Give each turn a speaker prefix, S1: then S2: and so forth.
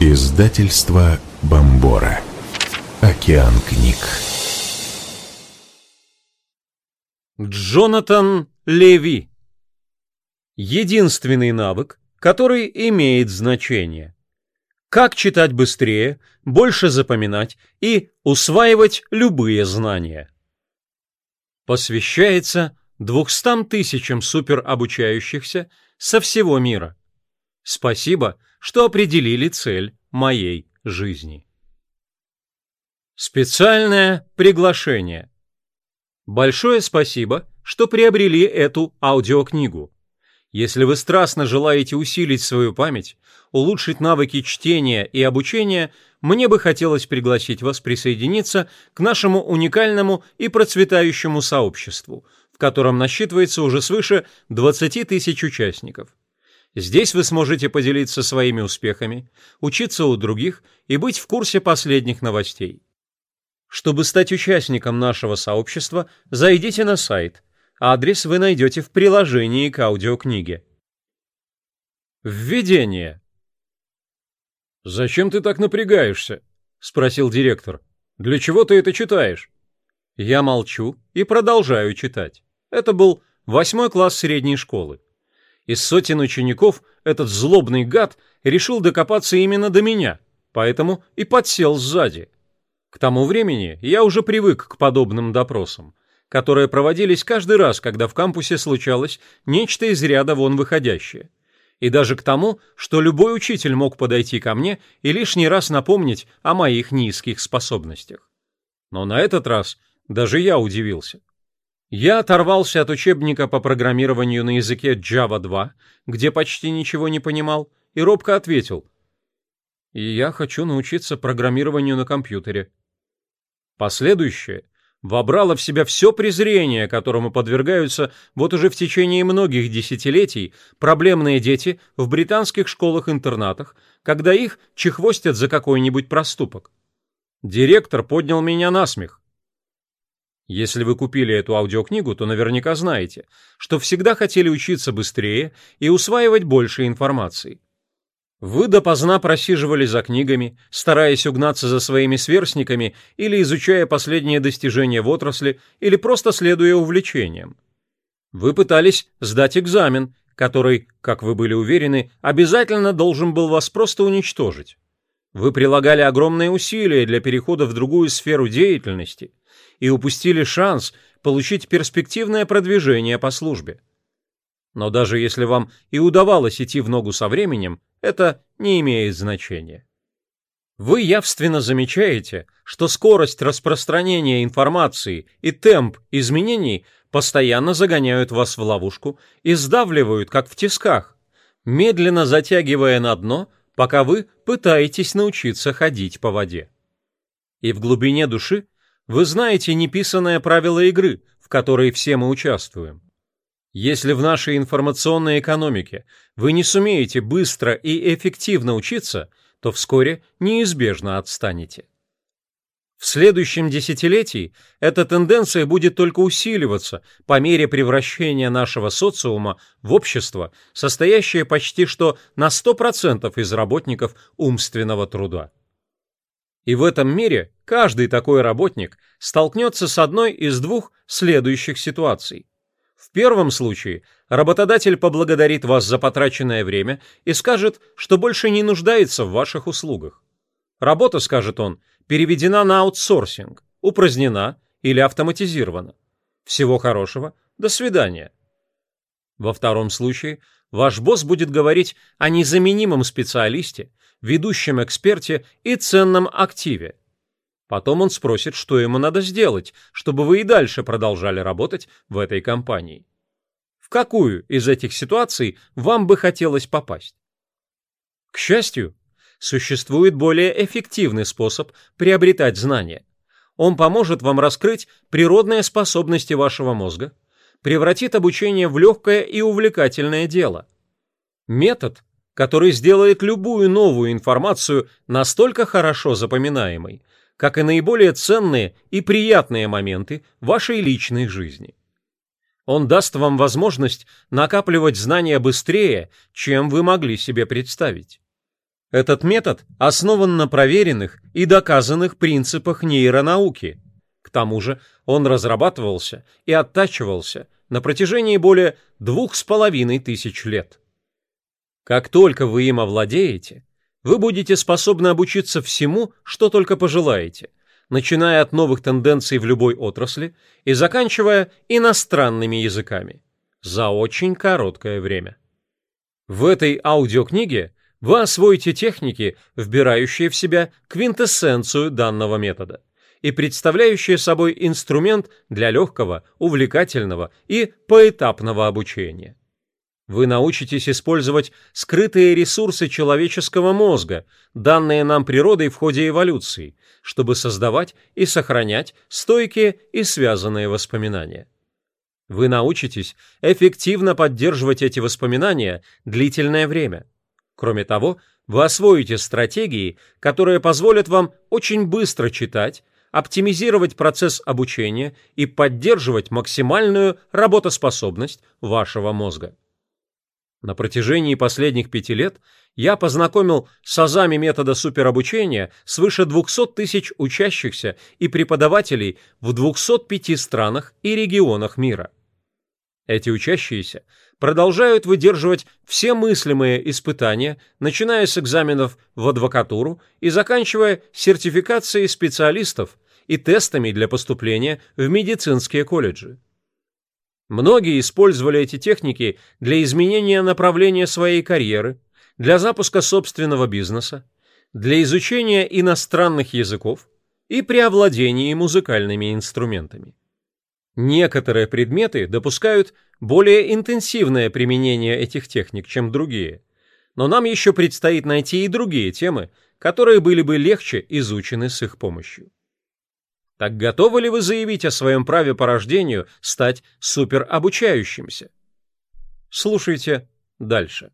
S1: Издательство Бомбора. Океан книг.
S2: Джонатан Леви. Единственный навык, который имеет значение. Как читать быстрее, больше запоминать и усваивать любые знания. Посвящается 200 тысячам суперобучающихся со всего мира. Спасибо, что определили цель моей жизни. Специальное приглашение. Большое спасибо, что приобрели эту аудиокнигу. Если вы страстно желаете усилить свою память, улучшить навыки чтения и обучения, мне бы хотелось пригласить вас присоединиться к нашему уникальному и процветающему сообществу, в котором насчитывается уже свыше 20 тысяч участников. Здесь вы сможете поделиться своими успехами, учиться у других и быть в курсе последних новостей. Чтобы стать участником нашего сообщества, зайдите на сайт. Адрес вы найдете в приложении к аудиокниге. Введение. «Зачем ты так напрягаешься?» – спросил директор. «Для чего ты это читаешь?» Я молчу и продолжаю читать. Это был восьмой класс средней школы. Из сотен учеников этот злобный гад решил докопаться именно до меня, поэтому и подсел сзади. К тому времени я уже привык к подобным допросам, которые проводились каждый раз, когда в кампусе случалось нечто из ряда вон выходящее. И даже к тому, что любой учитель мог подойти ко мне и лишний раз напомнить о моих низких способностях. Но на этот раз даже я удивился. Я оторвался от учебника по программированию на языке Java 2, где почти ничего не понимал, и робко ответил. «И я хочу научиться программированию на компьютере». Последующее вобрало в себя все презрение, которому подвергаются вот уже в течение многих десятилетий проблемные дети в британских школах-интернатах, когда их чехвостят за какой-нибудь проступок. Директор поднял меня на смех. Если вы купили эту аудиокнигу, то наверняка знаете, что всегда хотели учиться быстрее и усваивать больше информации. Вы допоздна просиживали за книгами, стараясь угнаться за своими сверстниками или изучая последние достижения в отрасли, или просто следуя увлечениям. Вы пытались сдать экзамен, который, как вы были уверены, обязательно должен был вас просто уничтожить. Вы прилагали огромные усилия для перехода в другую сферу деятельности, и упустили шанс получить перспективное продвижение по службе. Но даже если вам и удавалось идти в ногу со временем, это не имеет значения. Вы явственно замечаете, что скорость распространения информации и темп изменений постоянно загоняют вас в ловушку и сдавливают, как в тисках, медленно затягивая на дно, пока вы пытаетесь научиться ходить по воде. И в глубине души вы знаете неписанное правило игры, в которой все мы участвуем. Если в нашей информационной экономике вы не сумеете быстро и эффективно учиться, то вскоре неизбежно отстанете. В следующем десятилетии эта тенденция будет только усиливаться по мере превращения нашего социума в общество, состоящее почти что на 100% из работников умственного труда. И в этом мире каждый такой работник столкнется с одной из двух следующих ситуаций. В первом случае работодатель поблагодарит вас за потраченное время и скажет, что больше не нуждается в ваших услугах. Работа, скажет он, переведена на аутсорсинг, упразднена или автоматизирована. Всего хорошего, до свидания. Во втором случае ваш босс будет говорить о незаменимом специалисте ведущем эксперте и ценном активе. Потом он спросит, что ему надо сделать, чтобы вы и дальше продолжали работать в этой компании. В какую из этих ситуаций вам бы хотелось попасть? К счастью, существует более эффективный способ приобретать знания. Он поможет вам раскрыть природные способности вашего мозга, превратит обучение в легкое и увлекательное дело. Метод, который сделает любую новую информацию настолько хорошо запоминаемой, как и наиболее ценные и приятные моменты вашей личной жизни. Он даст вам возможность накапливать знания быстрее, чем вы могли себе представить. Этот метод основан на проверенных и доказанных принципах нейронауки. К тому же он разрабатывался и оттачивался на протяжении более двух с половиной тысяч лет. Как только вы им овладеете, вы будете способны обучиться всему, что только пожелаете, начиная от новых тенденций в любой отрасли и заканчивая иностранными языками за очень короткое время. В этой аудиокниге вы освоите техники, вбирающие в себя квинтэссенцию данного метода и представляющие собой инструмент для легкого, увлекательного и поэтапного обучения. Вы научитесь использовать скрытые ресурсы человеческого мозга, данные нам природой в ходе эволюции, чтобы создавать и сохранять стойкие и связанные воспоминания. Вы научитесь эффективно поддерживать эти воспоминания длительное время. Кроме того, вы освоите стратегии, которые позволят вам очень быстро читать, оптимизировать процесс обучения и поддерживать максимальную работоспособность вашего мозга. На протяжении последних пяти лет я познакомил с азами метода суперобучения свыше 200 тысяч учащихся и преподавателей в 205 странах и регионах мира. Эти учащиеся продолжают выдерживать все мыслимые испытания, начиная с экзаменов в адвокатуру и заканчивая сертификацией специалистов и тестами для поступления в медицинские колледжи. Многие использовали эти техники для изменения направления своей карьеры, для запуска собственного бизнеса, для изучения иностранных языков и при овладении музыкальными инструментами. Некоторые предметы допускают более интенсивное применение этих техник, чем другие, но нам еще предстоит найти и другие темы, которые были бы легче изучены с их помощью. Так готовы ли вы заявить о своем праве по рождению стать суперобучающимся? Слушайте дальше.